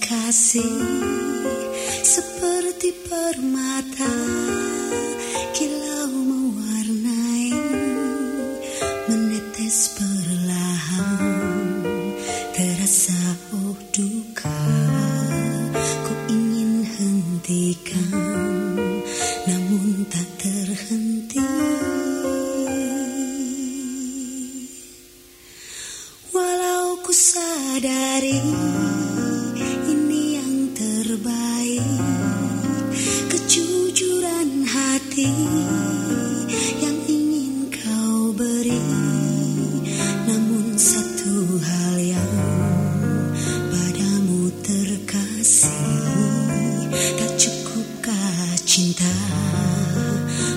kasih seperti permata kilau mewarnai menetes perlahan terasa oh duka ku ingin hentikan namun tak terhenti. Walau ku sadari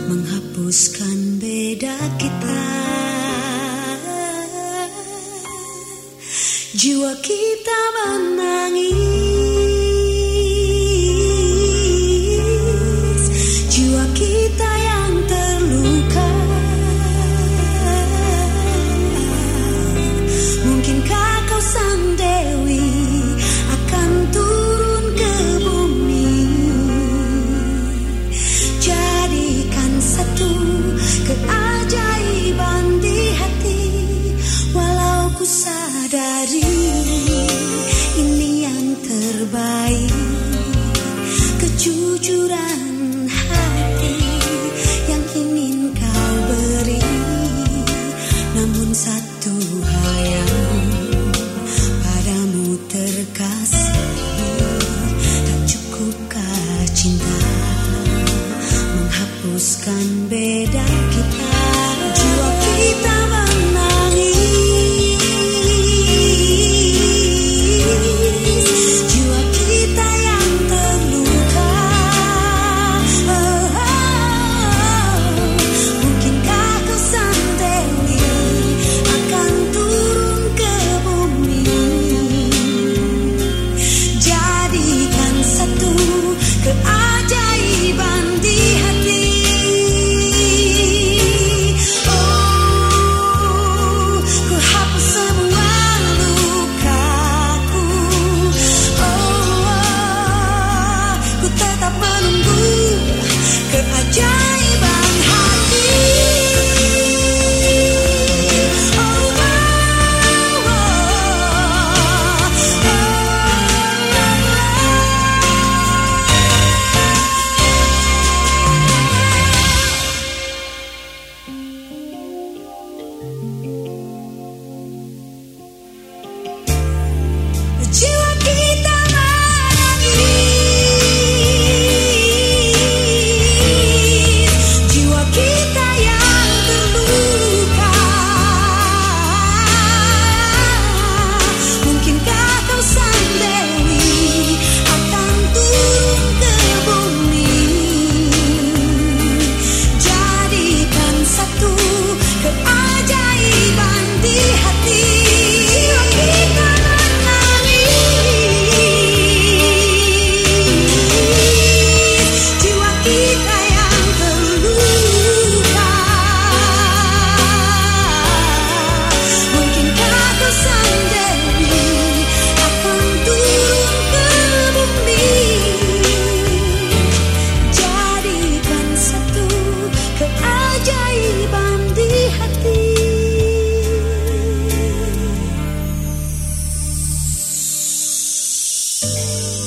menghapuskan beda kita. Jiwa kita menangis hapuskan beda kita Thank you.